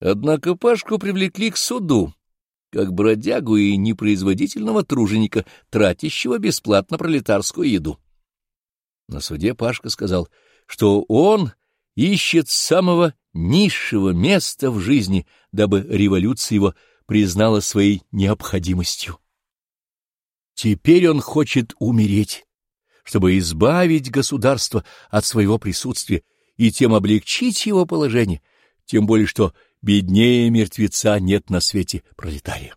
Однако Пашку привлекли к суду, как бродягу и непроизводительного труженика, тратящего бесплатно пролетарскую еду. На суде Пашка сказал, что он ищет самого низшего места в жизни, дабы революция его признала своей необходимостью. Теперь он хочет умереть, чтобы избавить государство от своего присутствия и тем облегчить его положение, тем более что беднее мертвеца нет на свете пролетария.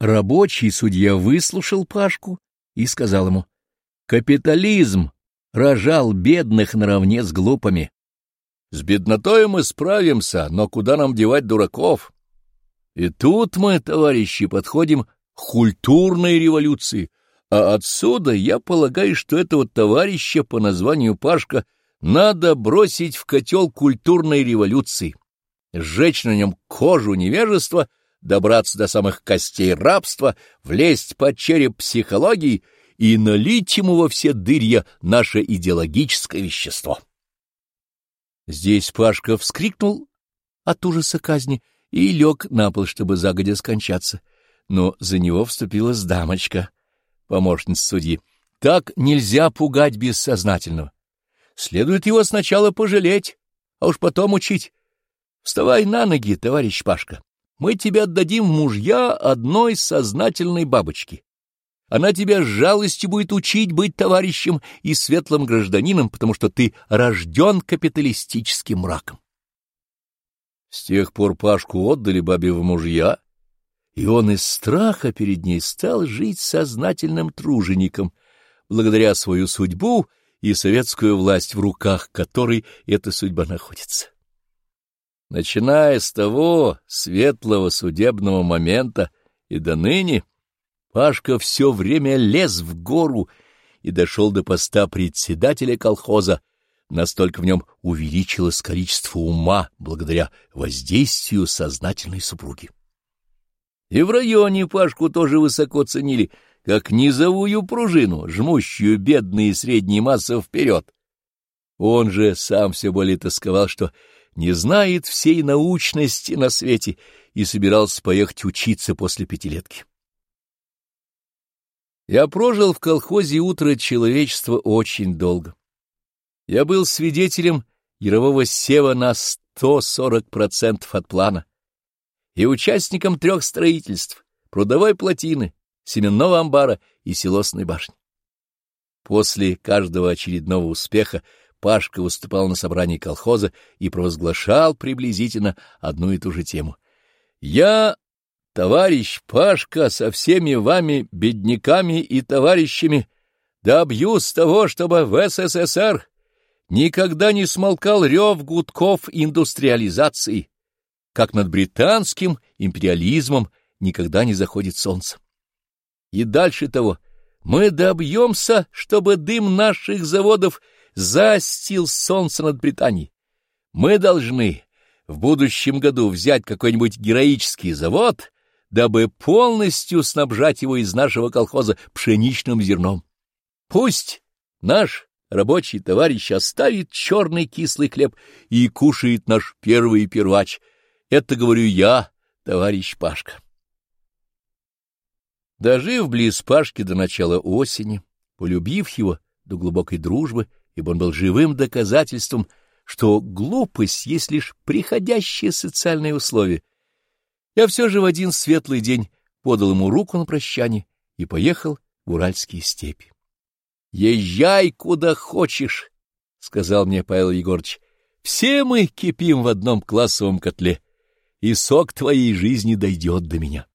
Рабочий судья выслушал Пашку и сказал ему, «Капитализм рожал бедных наравне с глупыми. С беднотой мы справимся, но куда нам девать дураков? И тут мы, товарищи, подходим к культурной революции, а отсюда я полагаю, что этого товарища по названию Пашка надо бросить в котел культурной революции, сжечь на нем кожу невежества, добраться до самых костей рабства, влезть под череп психологии и налить ему во все дырья наше идеологическое вещество. Здесь Пашка вскрикнул от ужаса казни и лег на пол, чтобы загодя скончаться. Но за него вступилась дамочка, помощница судьи. Так нельзя пугать бессознательного. Следует его сначала пожалеть, а уж потом учить. Вставай на ноги, товарищ Пашка. Мы тебя отдадим в мужья одной сознательной бабочки. Она тебя с жалостью будет учить быть товарищем и светлым гражданином, потому что ты рожден капиталистическим мраком. С тех пор Пашку отдали бабе в мужья, и он из страха перед ней стал жить сознательным тружеником, благодаря свою судьбу и советскую власть, в руках которой эта судьба находится. Начиная с того светлого судебного момента и до ныне, Пашка все время лез в гору и дошел до поста председателя колхоза, настолько в нем увеличилось количество ума благодаря воздействию сознательной супруги. И в районе Пашку тоже высоко ценили, как низовую пружину, жмущую бедные и средние массы вперед. Он же сам все более тосковал, что не знает всей научности на свете и собирался поехать учиться после пятилетки. Я прожил в колхозе утро человечества очень долго. Я был свидетелем ярового сева на 140% от плана и участником трех строительств — прудовой плотины, семенного амбара и селосной башни. После каждого очередного успеха Пашка выступал на собрании колхоза и провозглашал приблизительно одну и ту же тему. «Я товарищ Пашка со всеми вами, бедняками и товарищами, добьюсь того, чтобы в СССР никогда не смолкал рев гудков индустриализации, как над британским империализмом никогда не заходит солнце. И дальше того, мы добьемся, чтобы дым наших заводов застил солнце над Британией. Мы должны в будущем году взять какой-нибудь героический завод дабы полностью снабжать его из нашего колхоза пшеничным зерном. Пусть наш рабочий товарищ оставит черный кислый хлеб и кушает наш первый первач. Это говорю я, товарищ Пашка. Дожив близ Пашки до начала осени, полюбив его до глубокой дружбы, ибо он был живым доказательством, что глупость есть лишь приходящее социальное условие — я все же в один светлый день подал ему руку на прощание и поехал в Уральские степи. — Езжай куда хочешь, — сказал мне Павел Егорович. — Все мы кипим в одном классовом котле, и сок твоей жизни дойдет до меня.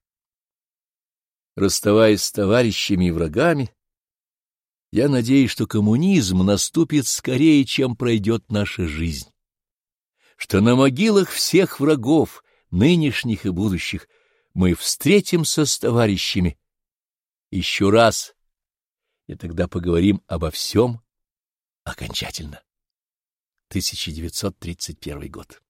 Расставаясь с товарищами и врагами, я надеюсь, что коммунизм наступит скорее, чем пройдет наша жизнь, что на могилах всех врагов — нынешних и будущих, мы встретимся с товарищами еще раз, и тогда поговорим обо всем окончательно. 1931 год.